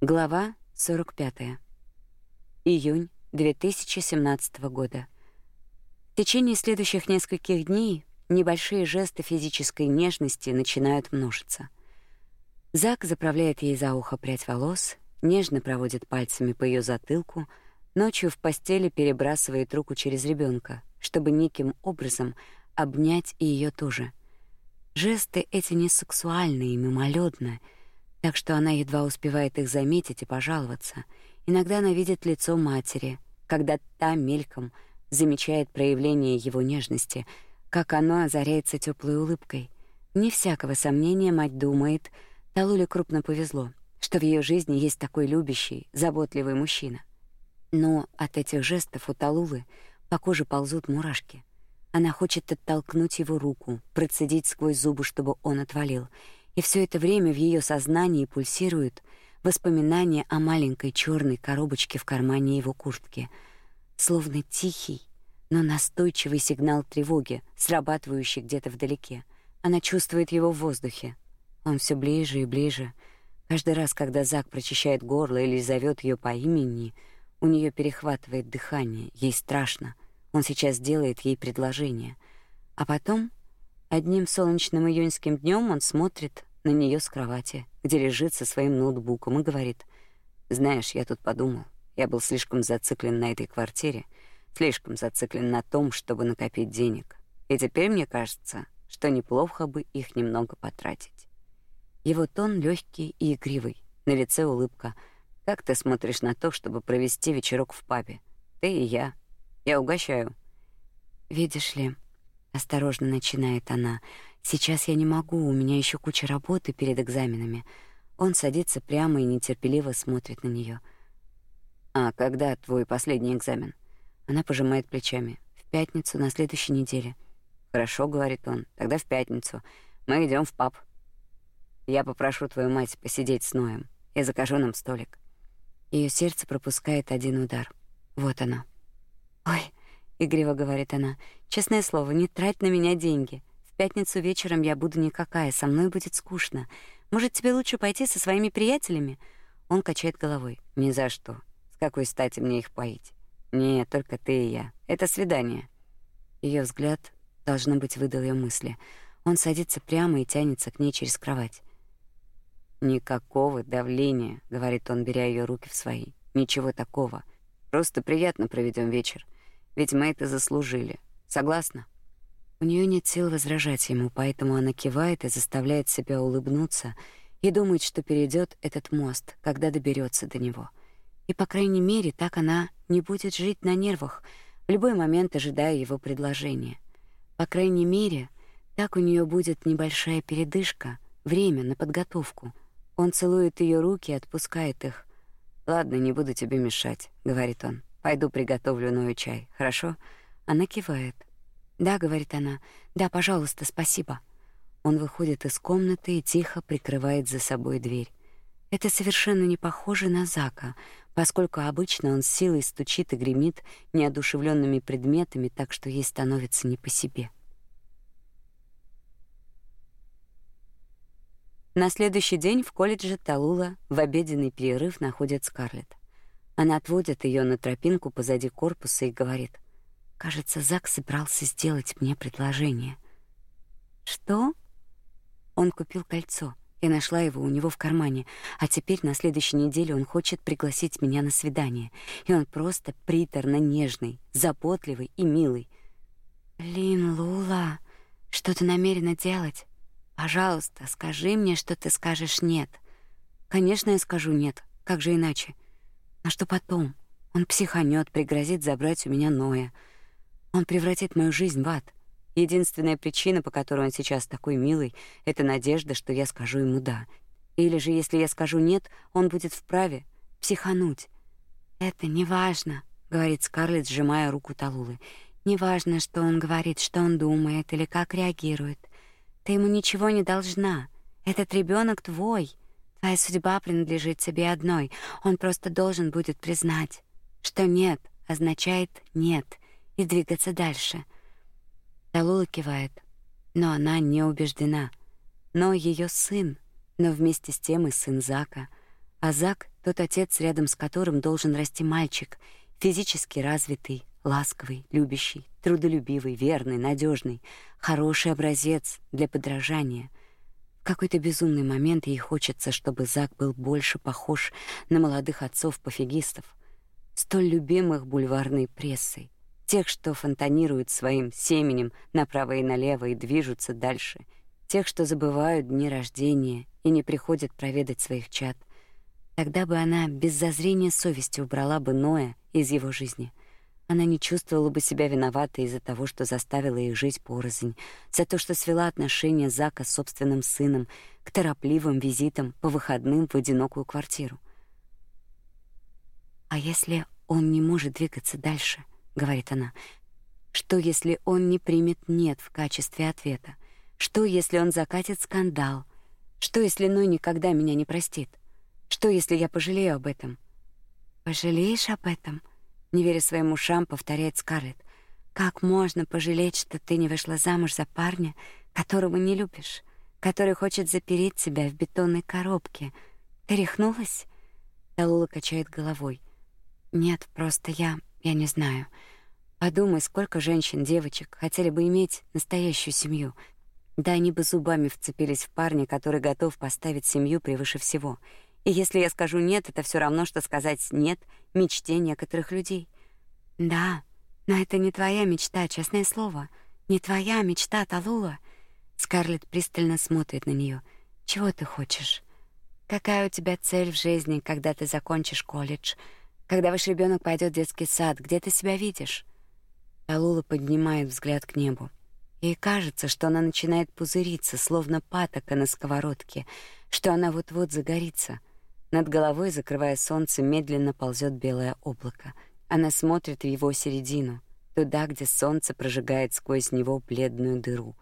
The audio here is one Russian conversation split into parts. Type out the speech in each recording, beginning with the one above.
Глава 45. Июнь 2017 года. В течение следующих нескольких дней небольшие жесты физической нежности начинают множиться. Зак заправляет ей за ухо прядь волос, нежно проводит пальцами по ее затылку, ночью в постели перебрасывает руку через ребенка, чтобы неким образом обнять и ее тоже. Жесты эти не сексуальные мимолетные, так что она едва успевает их заметить и пожаловаться. Иногда она видит лицо матери, когда та мельком замечает проявление его нежности, как оно озаряется теплой улыбкой. Не всякого сомнения мать думает, Талуле крупно повезло, что в ее жизни есть такой любящий, заботливый мужчина. Но от этих жестов у Талулы по коже ползут мурашки. Она хочет оттолкнуть его руку, процедить сквозь зубы, чтобы он отвалил — и все это время в ее сознании пульсируют воспоминания о маленькой черной коробочке в кармане его куртки, словно тихий, но настойчивый сигнал тревоги, срабатывающий где-то вдалеке. Она чувствует его в воздухе. Он все ближе и ближе. Каждый раз, когда Зак прочищает горло или зовет ее по имени, у нее перехватывает дыхание, ей страшно. Он сейчас делает ей предложение. А потом, одним солнечным июньским днем, он смотрит на нее с кровати, где лежит со своим ноутбуком и говорит: "Знаешь, я тут подумал. Я был слишком зациклен на этой квартире, слишком зациклен на том, чтобы накопить денег. И теперь мне кажется, что неплохо бы их немного потратить". Его тон легкий и игривый, на лице улыбка. Как ты смотришь на то, чтобы провести вечерок в пабе? Ты и я. Я угощаю. Видишь ли, осторожно начинает она. Сейчас я не могу, у меня еще куча работы перед экзаменами. Он садится прямо и нетерпеливо смотрит на нее. А когда твой последний экзамен? Она пожимает плечами. В пятницу на следующей неделе. Хорошо, говорит он. Тогда в пятницу мы идем в паб. Я попрошу твою мать посидеть с Ноем. Я закажу нам столик. Ее сердце пропускает один удар. Вот оно. Ой, игриво говорит она. Честное слово, не трать на меня деньги пятницу вечером я буду никакая, со мной будет скучно. Может, тебе лучше пойти со своими приятелями? Он качает головой. Ни за что. С какой стати мне их поить? Нет, только ты и я. Это свидание. Ее взгляд должно быть выдал ее мысли. Он садится прямо и тянется к ней через кровать. Никакого давления, говорит он, беря ее руки в свои. Ничего такого. Просто приятно проведем вечер. Ведь мы это заслужили. Согласна? У нее нет сил возражать ему, поэтому она кивает и заставляет себя улыбнуться и думает, что перейдет этот мост, когда доберется до него. И по крайней мере, так она не будет жить на нервах, в любой момент ожидая его предложения. По крайней мере, так у нее будет небольшая передышка, время на подготовку. Он целует ее руки и отпускает их. Ладно, не буду тебе мешать, говорит он. Пойду приготовлю Ною чай. Хорошо? Она кивает. «Да», — говорит она, — «да, пожалуйста, спасибо». Он выходит из комнаты и тихо прикрывает за собой дверь. Это совершенно не похоже на Зака, поскольку обычно он с силой стучит и гремит неодушевленными предметами, так что ей становится не по себе. На следующий день в колледже Талула в обеденный перерыв находит Скарлетт. Она отводит ее на тропинку позади корпуса и говорит — Кажется, Зак собрался сделать мне предложение. Что? Он купил кольцо. Я нашла его у него в кармане, а теперь на следующей неделе он хочет пригласить меня на свидание. И он просто приторно нежный, заботливый и милый. Блин, Лула, что ты намерена делать? Пожалуйста, скажи мне, что ты скажешь нет. Конечно, я скажу нет. Как же иначе? А что потом? Он психанет, пригрозит забрать у меня Ноя. Он превратит мою жизнь в ад. Единственная причина, по которой он сейчас такой милый, это надежда, что я скажу ему да. Или же, если я скажу нет, он будет вправе психануть. Это не важно, говорит Скарлетт, сжимая руку Талулы. Не важно, что он говорит, что он думает или как реагирует. Ты ему ничего не должна. Этот ребенок твой. Твоя судьба принадлежит тебе одной. Он просто должен будет признать, что нет означает нет и двигаться дальше. Талула кивает, но она не убеждена. Но ее сын, но вместе с тем и сын Зака, а Зак Тот отец, рядом с которым должен расти мальчик, физически развитый, ласковый, любящий, трудолюбивый, верный, надежный, хороший образец для подражания. В какой-то безумный момент ей хочется, чтобы Зак был больше похож на молодых отцов-пофигистов, столь любимых бульварной прессой, тех, что фонтанируют своим семенем направо и налево и движутся дальше, тех, что забывают дни рождения и не приходят проведать своих чад. Тогда бы она без зазрения совести убрала бы Ноя из его жизни. Она не чувствовала бы себя виноватой из-за того, что заставила их жить порознь, за то, что свела отношения Зака с собственным сыном к торопливым визитам по выходным в одинокую квартиру. А если он не может двигаться дальше, говорит она. Что если он не примет нет в качестве ответа? Что если он закатит скандал? Что если Ной никогда меня не простит? Что если я пожалею об этом? Пожалеешь об этом? Не веря своим ушам, повторяет Скарлетт. Как можно пожалеть, что ты не вышла замуж за парня, которого не любишь, который хочет запереть тебя в бетонной коробке? Ты рехнулась? Талула качает головой. Нет, просто я, я не знаю. Подумай, сколько женщин, девочек хотели бы иметь настоящую семью. Да они бы зубами вцепились в парня, который готов поставить семью превыше всего. И если я скажу нет, это все равно что сказать нет мечте некоторых людей. Да, но это не твоя мечта, честное слово. Не твоя мечта, Талула. Скарлетт пристально смотрит на нее. Чего ты хочешь? Какая у тебя цель в жизни, когда ты закончишь колледж? Когда ваш ребенок пойдет в детский сад, где ты себя видишь? Талула поднимает взгляд к небу. Ей кажется, что она начинает пузыриться, словно патока на сковородке, что она вот-вот загорится. Над головой, закрывая солнце, медленно ползет белое облако. Она смотрит в его середину, туда, где солнце прожигает сквозь него бледную дыру.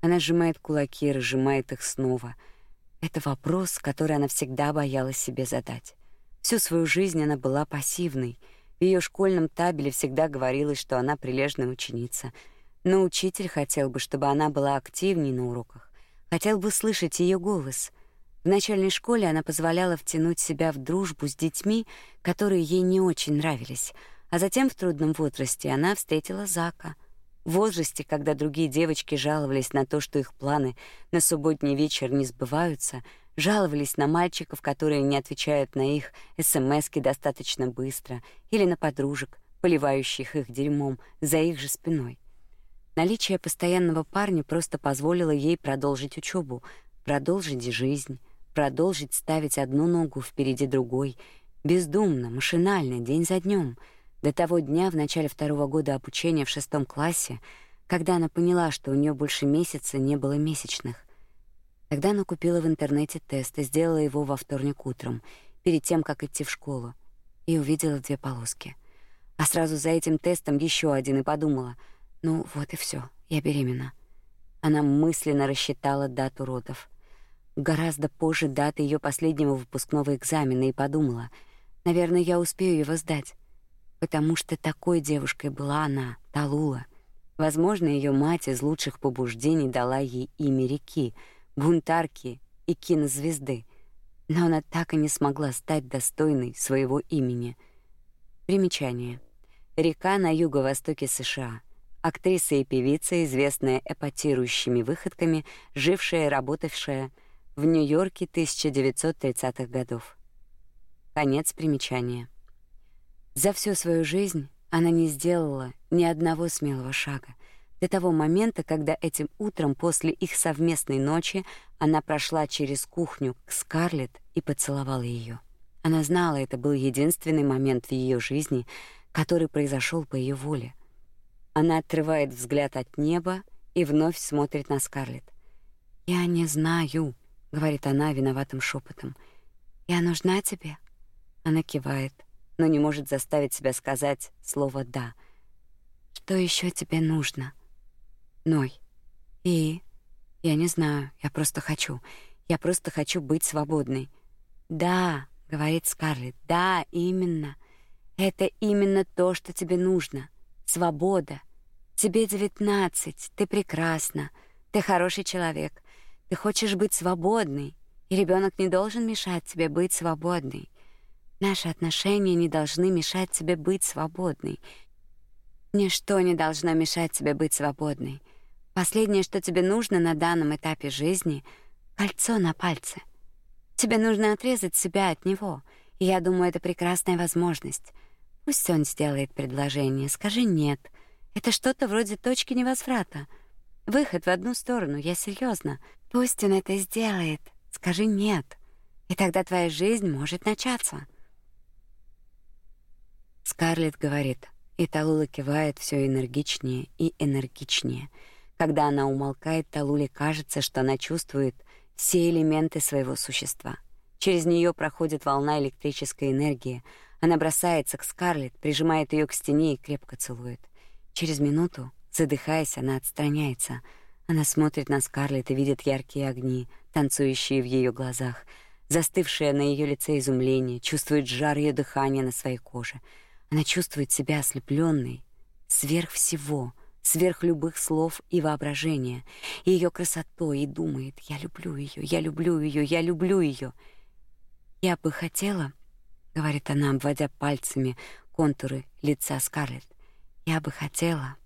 Она сжимает кулаки, разжимает их снова. Это вопрос, который она всегда боялась себе задать. Всю свою жизнь она была пассивной. В ее школьном табеле всегда говорилось, что она прилежная ученица. Но учитель хотел бы, чтобы она была активнее на уроках. Хотел бы слышать ее голос. В начальной школе она позволяла втянуть себя в дружбу с детьми, которые ей не очень нравились, а затем в трудном возрасте она встретила Зака. В возрасте, когда другие девочки жаловались на то, что их планы на субботний вечер не сбываются, жаловались на мальчиков, которые не отвечают на их СМСки достаточно быстро, или на подружек, поливающих их дерьмом за их же спиной. Наличие постоянного парня просто позволило ей продолжить учебу, продолжить жизнь продолжить ставить одну ногу впереди другой, бездумно, машинально, день за днем, до того дня в начале второго года обучения в шестом классе, когда она поняла, что у нее больше месяца не было месячных. Тогда она купила в интернете тест и сделала его во вторник утром, перед тем, как идти в школу, и увидела две полоски. А сразу за этим тестом еще один и подумала: "Ну вот и все, я беременна". Она мысленно рассчитала дату родов гораздо позже даты ее последнего выпускного экзамена и подумала: наверное, я успею его сдать, потому что такой девушкой была она, Талула. Возможно, ее мать из лучших побуждений дала ей имя реки, бунтарки и кинозвезды, но она так и не смогла стать достойной своего имени. Примечание: река на юго-востоке США. Актриса и певица, известная эпатирующими выходками, жившая и работавшая в Нью-Йорке 1930-х годов. Конец примечания. За всю свою жизнь она не сделала ни одного смелого шага до того момента, когда этим утром после их совместной ночи она прошла через кухню к Скарлетт и поцеловала ее. Она знала, это был единственный момент в ее жизни, который произошел по ее воле. Она отрывает взгляд от неба и вновь смотрит на Скарлетт. "Я не знаю", говорит она виноватым шепотом. Я нужна тебе. Она кивает, но не может заставить себя сказать слово да. Что еще тебе нужно? Ной. И я не знаю, я просто хочу. Я просто хочу быть свободной. Да, говорит Скарлетт. Да, именно. Это именно то, что тебе нужно. Свобода. Тебе девятнадцать, ты прекрасна. Ты хороший человек. Ты хочешь быть свободной, и ребенок не должен мешать тебе быть свободной. Наши отношения не должны мешать тебе быть свободной. Ничто не должно мешать тебе быть свободной. Последнее, что тебе нужно на данном этапе жизни кольцо на пальце. Тебе нужно отрезать себя от него. И я думаю, это прекрасная возможность. Пусть он сделает предложение, скажи нет. Это что-то вроде точки невозврата. Выход в одну сторону, я серьезно. Пусть он это сделает. Скажи нет. И тогда твоя жизнь может начаться. Скарлетт говорит, и Талула кивает все энергичнее и энергичнее. Когда она умолкает, Талуле кажется, что она чувствует все элементы своего существа. Через нее проходит волна электрической энергии. Она бросается к Скарлетт, прижимает ее к стене и крепко целует. Через минуту, задыхаясь, она отстраняется. Она смотрит на Скарлетт и видит яркие огни, танцующие в ее глазах, застывшее на ее лице изумление, чувствует жар ее дыхания на своей коже — она чувствует себя ослепленной сверх всего, сверх любых слов и воображения, ее красотой, и думает: "Я люблю ее, я люблю ее, я люблю ее". Я бы хотела, говорит она, обводя пальцами контуры лица Скарлетт. Я бы хотела,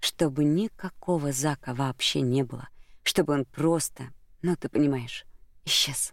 чтобы никакого Зака вообще не было, чтобы он просто, ну ты понимаешь, исчез.